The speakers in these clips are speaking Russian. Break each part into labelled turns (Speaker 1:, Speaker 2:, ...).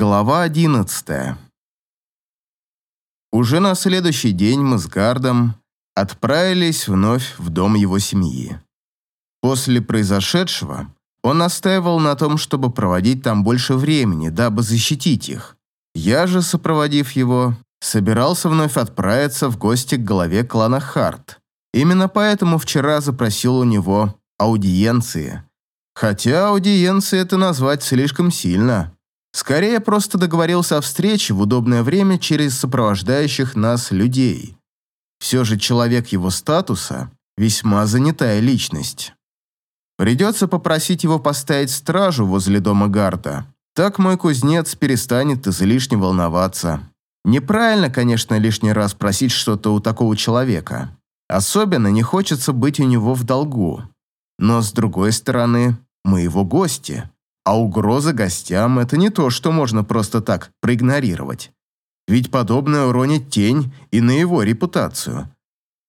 Speaker 1: Глава одиннадцатая. Уже на следующий день мы с Гардом отправились вновь в дом его семьи. После произошедшего он настаивал на том, чтобы проводить там больше времени, дабы защитить их. Я же, сопроводив его, собирался вновь отправиться в гости к главе клана Харт. Именно поэтому вчера запросил у него аудиенции. Хотя аудиенции это назвать слишком сильно – Скорее, просто договорился о встрече в удобное время через сопровождающих нас людей. Все же человек его статуса – весьма занятая личность. Придется попросить его поставить стражу возле дома Гарта. Так мой кузнец перестанет излишне волноваться. Неправильно, конечно, лишний раз просить что-то у такого человека. Особенно не хочется быть у него в долгу. Но, с другой стороны, мы его гости. А угроза гостям – это не то, что можно просто так проигнорировать. Ведь подобное уронит тень и на его репутацию.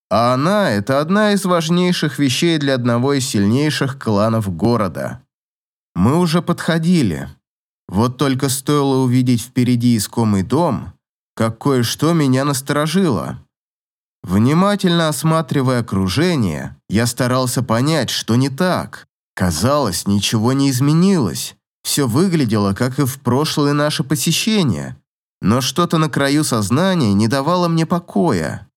Speaker 1: А она – это одна из важнейших вещей для одного из сильнейших кланов города. Мы уже подходили. Вот только стоило увидеть впереди искомый дом, как кое-что меня насторожило. Внимательно осматривая окружение, я старался понять, что не так. Казалось, ничего не изменилось. Все выглядело, как и в прошлое наше посещение. Но что-то на краю сознания не давало мне покоя.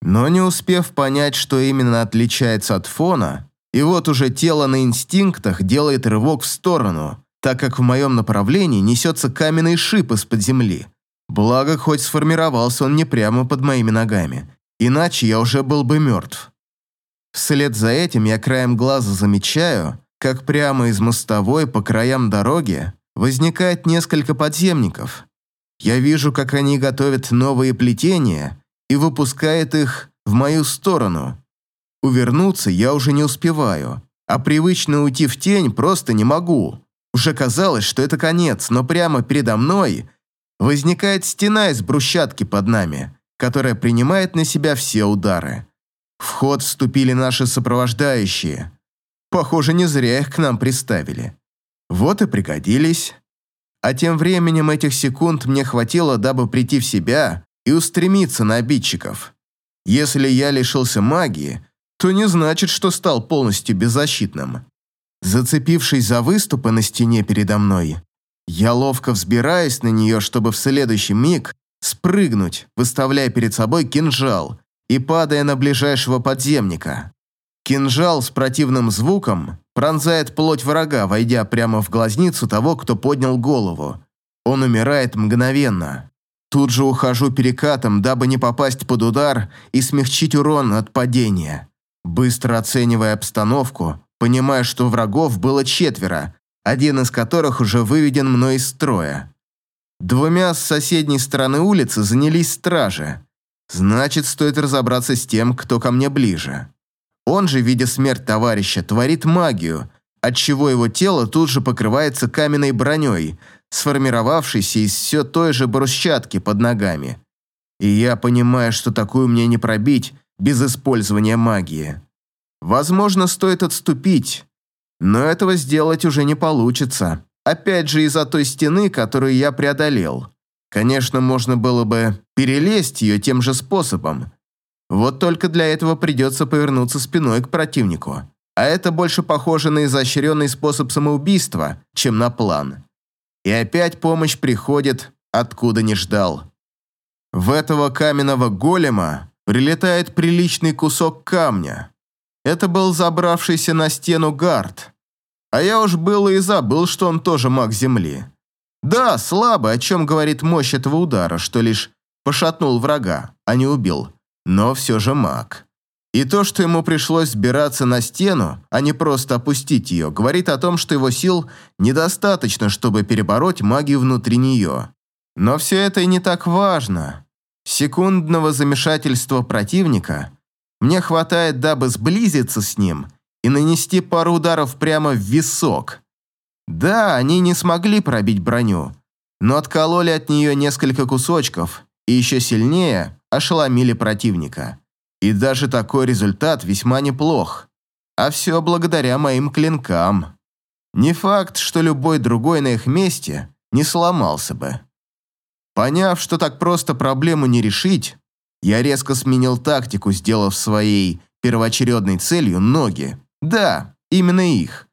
Speaker 1: Но не успев понять, что именно отличается от фона, и вот уже тело на инстинктах делает рывок в сторону, так как в моем направлении несется каменный шип из-под земли. Благо, хоть сформировался он не прямо под моими ногами, иначе я уже был бы мертв. Вслед за этим я краем глаза замечаю, как прямо из мостовой по краям дороги возникает несколько подземников. Я вижу, как они готовят новые плетения и выпускают их в мою сторону. Увернуться я уже не успеваю, а привычно уйти в тень просто не могу. Уже казалось, что это конец, но прямо передо мной возникает стена из брусчатки под нами, которая принимает на себя все удары. В ход вступили наши сопровождающие – Похоже, не зря их к нам приставили. Вот и пригодились. А тем временем этих секунд мне хватило, дабы прийти в себя и устремиться на обидчиков. Если я лишился магии, то не значит, что стал полностью беззащитным. Зацепившись за выступы на стене передо мной, я ловко взбираюсь на нее, чтобы в следующий миг спрыгнуть, выставляя перед собой кинжал и падая на ближайшего подземника. Кинжал с противным звуком пронзает плоть врага, войдя прямо в глазницу того, кто поднял голову. Он умирает мгновенно. Тут же ухожу перекатом, дабы не попасть под удар и смягчить урон от падения. Быстро оценивая обстановку, понимая, что врагов было четверо, один из которых уже выведен мной из строя. Двумя с соседней стороны улицы занялись стражи. Значит, стоит разобраться с тем, кто ко мне ближе. Он же, видя смерть товарища, творит магию, отчего его тело тут же покрывается каменной броней, сформировавшейся из все той же брусчатки под ногами. И я понимаю, что такую мне не пробить без использования магии. Возможно, стоит отступить, но этого сделать уже не получится. Опять же из-за той стены, которую я преодолел. Конечно, можно было бы перелезть ее тем же способом, вот только для этого придется повернуться спиной к противнику. А это больше похоже на изощренный способ самоубийства, чем на план. И опять помощь приходит, откуда не ждал. В этого каменного голема прилетает приличный кусок камня. Это был забравшийся на стену гард. А я уж было и забыл, что он тоже маг земли. Да, слабый, о чем говорит мощь этого удара, что лишь пошатнул врага, а не убил но все же маг. И то, что ему пришлось сбираться на стену, а не просто опустить ее, говорит о том, что его сил недостаточно, чтобы перебороть магию внутри нее. Но все это и не так важно. Секундного замешательства противника мне хватает, дабы сблизиться с ним и нанести пару ударов прямо в висок. Да, они не смогли пробить броню, но откололи от нее несколько кусочков и еще сильнее ошеломили противника. И даже такой результат весьма неплох. А все благодаря моим клинкам. Не факт, что любой другой на их месте не сломался бы. Поняв, что так просто проблему не решить, я резко сменил тактику, сделав своей первоочередной целью ноги. Да, именно их.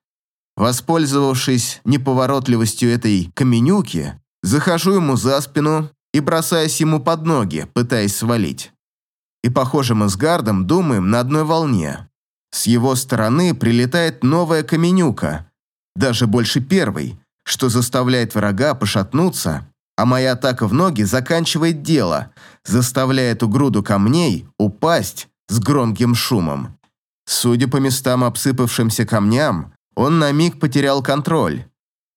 Speaker 1: Воспользовавшись неповоротливостью этой каменюки, захожу ему за спину и бросаюсь ему под ноги, пытаясь свалить. И, похоже, мы с Гардом думаем на одной волне. С его стороны прилетает новая каменюка, даже больше первой, что заставляет врага пошатнуться, а моя атака в ноги заканчивает дело, заставляя эту груду камней упасть с громким шумом. Судя по местам обсыпавшимся камням, он на миг потерял контроль.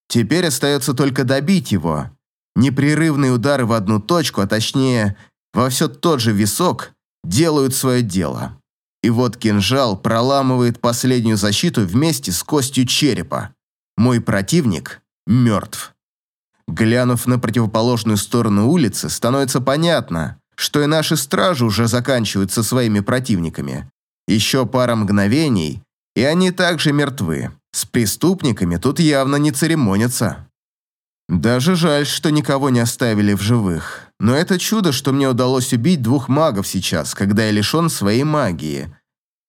Speaker 1: Теперь остается только добить его. Непрерывные удары в одну точку, а точнее, во все тот же висок, делают свое дело. И вот кинжал проламывает последнюю защиту вместе с костью черепа. Мой противник мертв. Глянув на противоположную сторону улицы, становится понятно, что и наши стражи уже заканчивают со своими противниками. Еще пара мгновений, и они также мертвы. С преступниками тут явно не церемонятся. Даже жаль, что никого не оставили в живых. Но это чудо, что мне удалось убить двух магов сейчас, когда я лишен своей магии.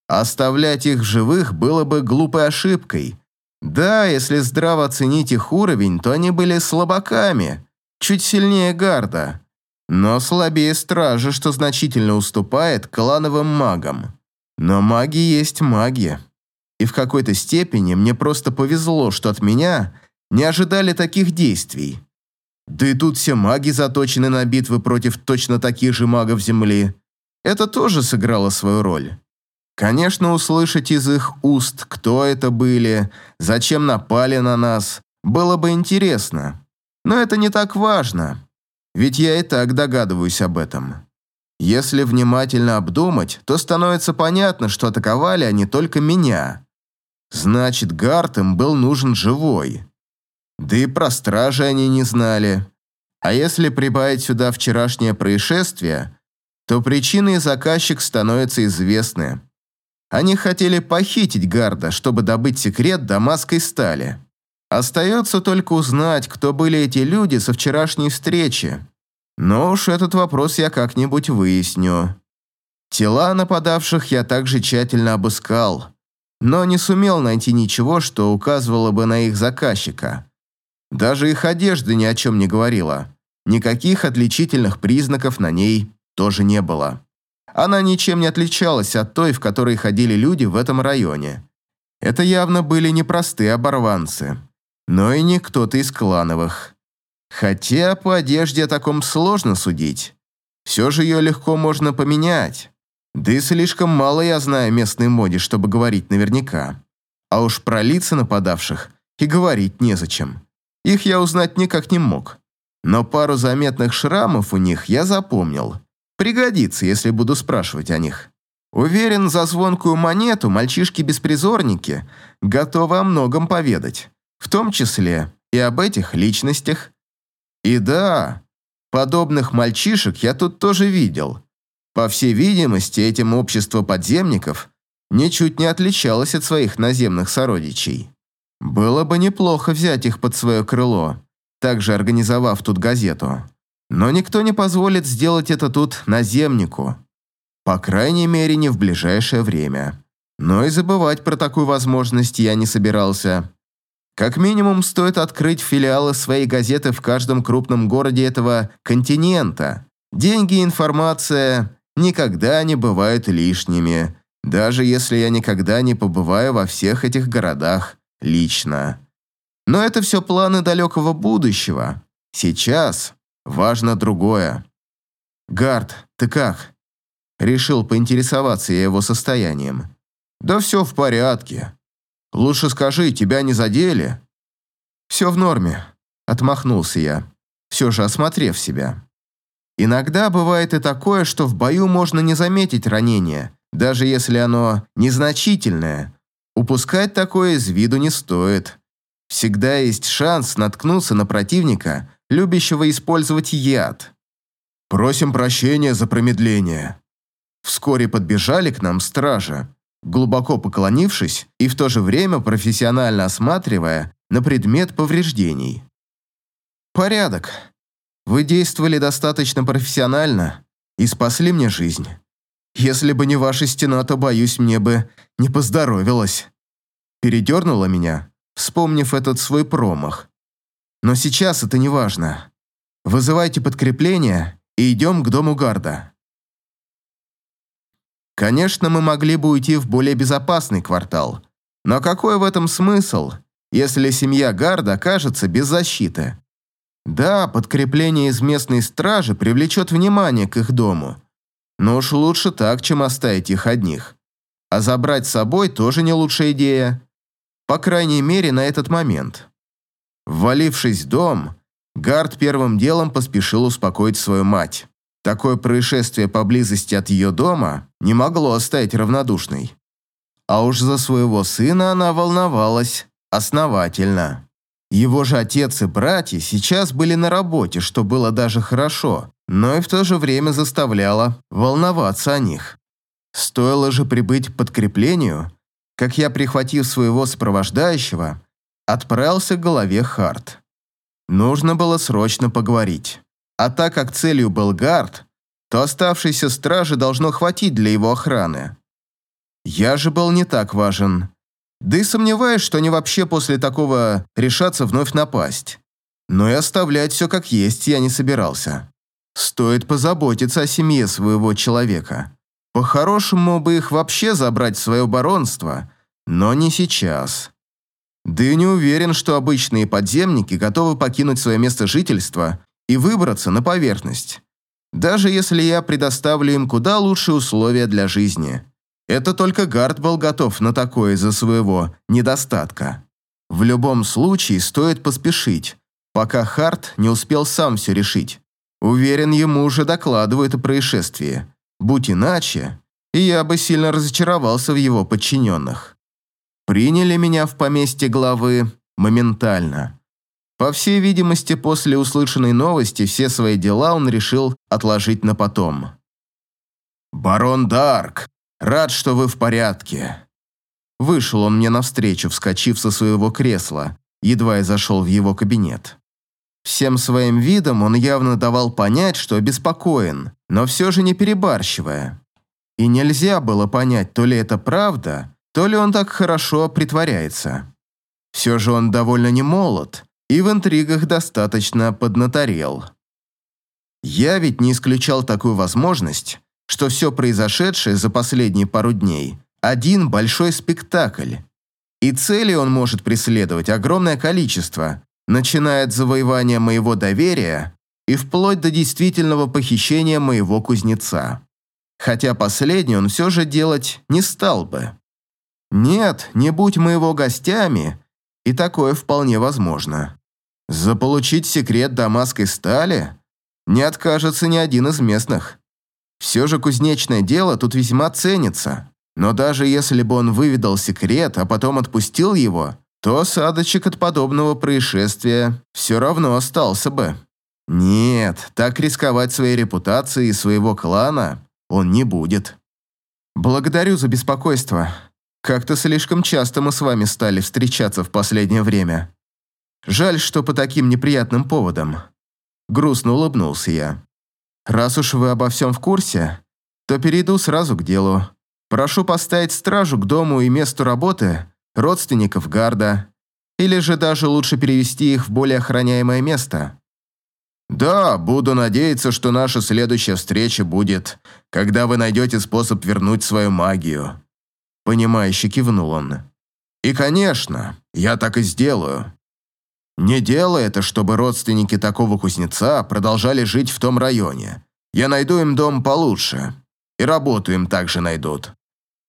Speaker 1: Оставлять их в живых было бы глупой ошибкой. Да, если здраво оценить их уровень, то они были слабаками, чуть сильнее гарда, но слабее стражи, что значительно уступает клановым магам. Но маги есть маги. И в какой-то степени мне просто повезло, что от меня не ожидали таких действий. Да и тут все маги заточены на битвы против точно таких же магов Земли. Это тоже сыграло свою роль. Конечно, услышать из их уст, кто это были, зачем напали на нас, было бы интересно. Но это не так важно, ведь я и так догадываюсь об этом. Если внимательно обдумать, то становится понятно, что атаковали они только меня. Значит, Гарт им был нужен живой. Да и про стражи они не знали. А если прибавить сюда вчерашнее происшествие, то причины и заказчик становятся известны. Они хотели похитить Гарда, чтобы добыть секрет дамасской стали. Остается только узнать, кто были эти люди со вчерашней встречи. Но уж этот вопрос я как-нибудь выясню. Тела нападавших я также тщательно обыскал, но не сумел найти ничего, что указывало бы на их заказчика. Даже их одежда ни о чем не говорила. Никаких отличительных признаков на ней тоже не было. Она ничем не отличалась от той, в которой ходили люди в этом районе. Это явно были не простые оборванцы, но и не кто-то из клановых. Хотя по одежде о таком сложно судить. Все же ее легко можно поменять. Да и слишком мало я знаю местной моде, чтобы говорить наверняка. А уж про лица нападавших и говорить незачем. Их я узнать никак не мог. Но пару заметных шрамов у них я запомнил. Пригодится, если буду спрашивать о них. Уверен, за звонкую монету мальчишки-беспризорники готовы о многом поведать, в том числе и об этих личностях. И да, подобных мальчишек я тут тоже видел. По всей видимости, этим общество подземников ничуть не отличалось от своих наземных сородичей. Было бы неплохо взять их под свое крыло, также организовав тут газету. Но никто не позволит сделать это тут наземнику. По крайней мере, не в ближайшее время. Но и забывать про такую возможность я не собирался. Как минимум, стоит открыть филиалы своей газеты в каждом крупном городе этого континента. Деньги и информация никогда не бывают лишними, даже если я никогда не побываю во всех этих городах лично. Но это все планы далекого будущего. Сейчас важно другое. «Гард, ты как?» Решил поинтересоваться я его состоянием. «Да все в порядке. Лучше скажи, тебя не задели?» «Все в норме», — отмахнулся я, все же осмотрев себя. Иногда бывает и такое, что в бою можно не заметить ранение, даже если оно незначительное. Упускать такое из виду не стоит. Всегда есть шанс наткнуться на противника, любящего использовать яд. «Просим прощения за промедление». Вскоре подбежали к нам стражи, глубоко поклонившись и в то же время профессионально осматривая на предмет повреждений. Порядок. Вы действовали достаточно профессионально и спасли мне жизнь. Если бы не ваша стена, то, боюсь, мне бы не поздоровилось. Передернула меня, вспомнив этот свой промах. Но сейчас это не важно. Вызывайте подкрепление и идем к дому гарда. Конечно, мы могли бы уйти в более безопасный квартал, но какой в этом смысл, если семья гарда окажется без защиты? Да, подкрепление из местной стражи привлечет внимание к их дому, но уж лучше так, чем оставить их одних. А забрать с собой тоже не лучшая идея. По крайней мере, на этот момент. Ввалившись в дом, Гард первым делом поспешил успокоить свою мать. Такое происшествие поблизости от ее дома не могло оставить равнодушной. А уж за своего сына она волновалась основательно. Его же отец и братья сейчас были на работе, что было даже хорошо, но и в то же время заставляло волноваться о них. Стоило же прибыть подкреплению, как я, прихватив своего сопровождающего, отправился к голове Харт. Нужно было срочно поговорить. А так как целью был гард, то оставшейся стражи должно хватить для его охраны. Я же был не так важен. Да и сомневаюсь, что они вообще после такого решатся вновь напасть. Но и оставлять все как есть я не собирался. Стоит позаботиться о семье своего человека. По-хорошему бы их вообще забрать в свое баронство, но не сейчас. Да и не уверен, что обычные подземники готовы покинуть свое место жительства и выбраться на поверхность. Даже если я предоставлю им куда лучшие условия для жизни. Это только Гард был готов на такое из-за своего недостатка. В любом случае стоит поспешить, пока Харт не успел сам все решить. Уверен, ему уже докладывают о происшествии. Будь иначе, и я бы сильно разочаровался в его подчиненных. Приняли меня в поместье главы моментально. По всей видимости, после услышанной новости все свои дела он решил отложить на потом. «Барон Дарк, рад, что вы в порядке». Вышел он мне навстречу, вскочив со своего кресла, едва я зашел в его кабинет. Всем своим видом он явно давал понять, что обеспокоен, но все же не перебарщивая. И нельзя было понять, то ли это правда, то ли он так хорошо притворяется. Все же он довольно не молод и в интригах достаточно поднаторел. Я ведь не исключал такую возможность, что все произошедшее за последние пару дней – один большой спектакль. И цели он может преследовать огромное количество, начиная от завоевания моего доверия и вплоть до действительного похищения моего кузнеца. Хотя последнее он все же делать не стал бы. Нет, не будь моего гостями, и такое вполне возможно. Заполучить секрет дамасской стали не откажется ни один из местных. Все же кузнечное дело тут весьма ценится. Но даже если бы он выведал секрет, а потом отпустил его, то осадочек от подобного происшествия все равно остался бы. Нет, так рисковать своей репутацией и своего клана он не будет. Благодарю за беспокойство. Как-то слишком часто мы с вами стали встречаться в последнее время. Жаль, что по таким неприятным поводам. Грустно улыбнулся я. Раз уж вы обо всем в курсе, то перейду сразу к делу. Прошу поставить стражу к дому и месту работы родственников Гарда, или же даже лучше перевести их в более охраняемое место. Да, буду надеяться, что наша следующая встреча будет, когда вы найдете способ вернуть свою магию. Понимающе кивнул он. И, конечно, я так и сделаю. Не делай это, чтобы родственники такого кузнеца продолжали жить в том районе. Я найду им дом получше. И работу им также найдут.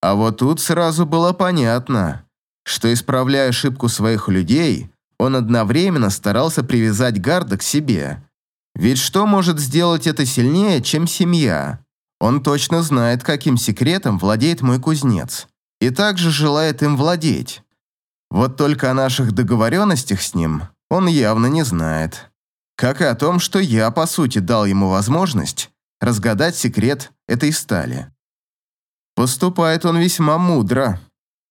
Speaker 1: А вот тут сразу было понятно, что, исправляя ошибку своих людей, он одновременно старался привязать Гарда к себе. Ведь что может сделать это сильнее, чем семья? Он точно знает, каким секретом владеет мой кузнец. И также желает им владеть. Вот только о наших договоренностях с ним он явно не знает. Как и о том, что я, по сути, дал ему возможность разгадать секрет этой стали. Поступает он весьма мудро.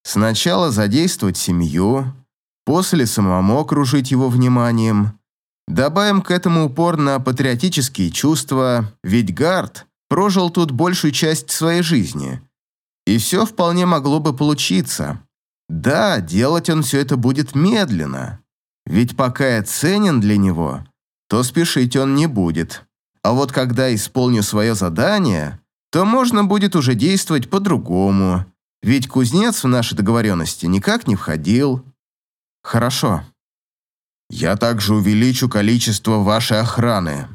Speaker 1: Сначала задействовать семью, после самому окружить его вниманием, Добавим к этому упор на патриотические чувства, ведь Гард прожил тут большую часть своей жизни. И все вполне могло бы получиться. Да, делать он все это будет медленно. Ведь пока я ценен для него, то спешить он не будет. А вот когда исполню свое задание, то можно будет уже действовать по-другому. Ведь кузнец в наши договоренности никак не входил. Хорошо. Я также увеличу количество вашей охраны.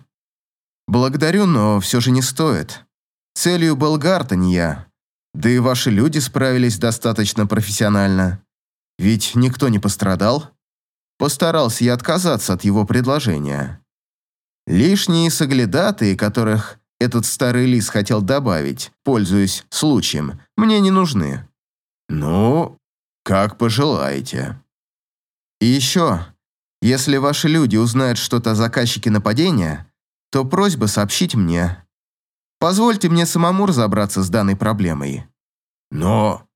Speaker 1: Благодарю, но все же не стоит. Целью был а не я. Да и ваши люди справились достаточно профессионально. Ведь никто не пострадал. Постарался я отказаться от его предложения. Лишние соглядатые, которых этот старый лис хотел добавить, пользуясь случаем, мне не нужны. Ну, как пожелаете. И еще, если ваши люди узнают что-то о заказчике нападения, то просьба сообщить мне. Позвольте мне самому разобраться с данной проблемой. Но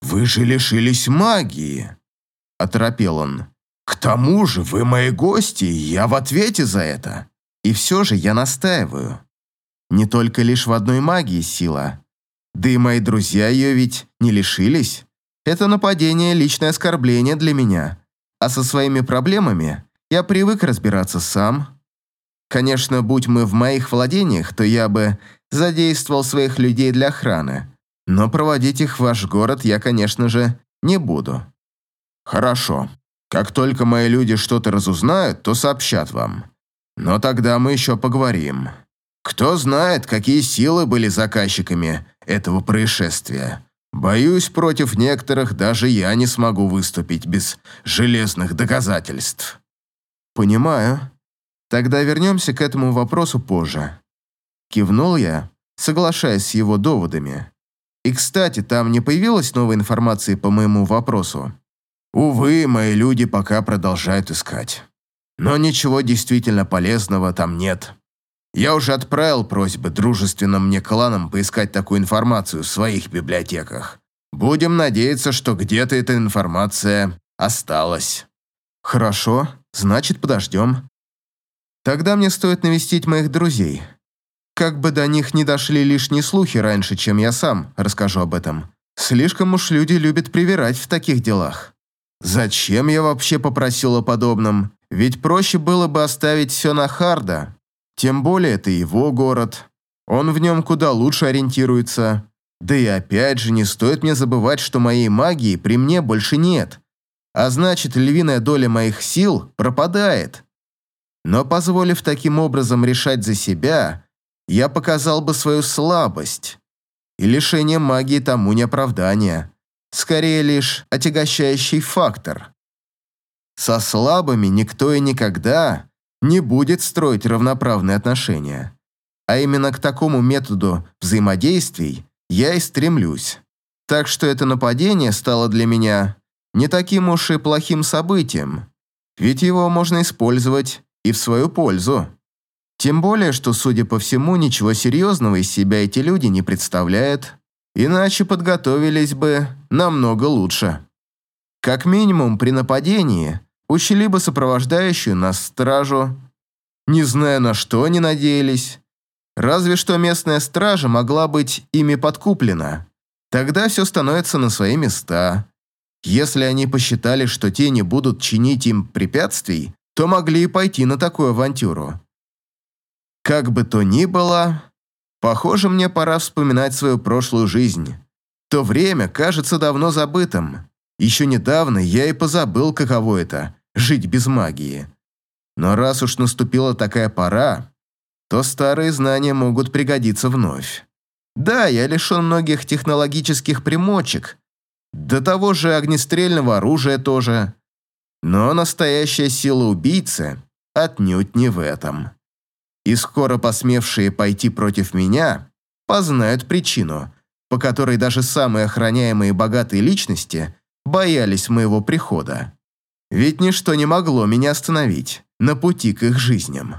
Speaker 1: вы же лишились магии, оторопел он. К тому же вы мои гости, и я в ответе за это. И все же я настаиваю. Не только лишь в одной магии сила. Да и мои друзья ее ведь не лишились. Это нападение – личное оскорбление для меня. А со своими проблемами я привык разбираться сам. Конечно, будь мы в моих владениях, то я бы задействовал своих людей для охраны. Но проводить их в ваш город я, конечно же, не буду. Хорошо. Как только мои люди что-то разузнают, то сообщат вам. Но тогда мы еще поговорим. Кто знает, какие силы были заказчиками этого происшествия. Боюсь, против некоторых даже я не смогу выступить без железных доказательств. Понимаю. Тогда вернемся к этому вопросу позже. Кивнул я, соглашаясь с его доводами. И, кстати, там не появилось новой информации по моему вопросу. Увы, мои люди пока продолжают искать. Но ничего действительно полезного там нет. Я уже отправил просьбы дружественным мне кланам поискать такую информацию в своих библиотеках. Будем надеяться, что где-то эта информация осталась. Хорошо, значит, подождем. Тогда мне стоит навестить моих друзей. Как бы до них не дошли лишние слухи раньше, чем я сам расскажу об этом. Слишком уж люди любят привирать в таких делах. Зачем я вообще попросил о подобном? Ведь проще было бы оставить все на Харда. Тем более это его город. Он в нем куда лучше ориентируется. Да и опять же, не стоит мне забывать, что моей магии при мне больше нет. А значит, львиная доля моих сил пропадает. Но позволив таким образом решать за себя, я показал бы свою слабость. И лишение магии тому не оправдание. Скорее лишь отягощающий фактор. Со слабыми никто и никогда не будет строить равноправные отношения. А именно к такому методу взаимодействий я и стремлюсь. Так что это нападение стало для меня не таким уж и плохим событием, ведь его можно использовать и в свою пользу. Тем более, что, судя по всему, ничего серьезного из себя эти люди не представляют, иначе подготовились бы намного лучше. Как минимум, при нападении бы сопровождающую нас стражу. Не знаю, на что они надеялись. Разве что местная стража могла быть ими подкуплена. Тогда все становится на свои места. Если они посчитали, что те не будут чинить им препятствий, то могли и пойти на такую авантюру. Как бы то ни было, похоже, мне пора вспоминать свою прошлую жизнь. То время кажется давно забытым. Еще недавно я и позабыл, каково это – жить без магии. Но раз уж наступила такая пора, то старые знания могут пригодиться вновь. Да, я лишен многих технологических примочек, до того же огнестрельного оружия тоже. Но настоящая сила убийцы отнюдь не в этом. И скоро посмевшие пойти против меня познают причину, по которой даже самые охраняемые богатые личности боялись моего прихода. Ведь ничто не могло меня остановить на пути к их жизням.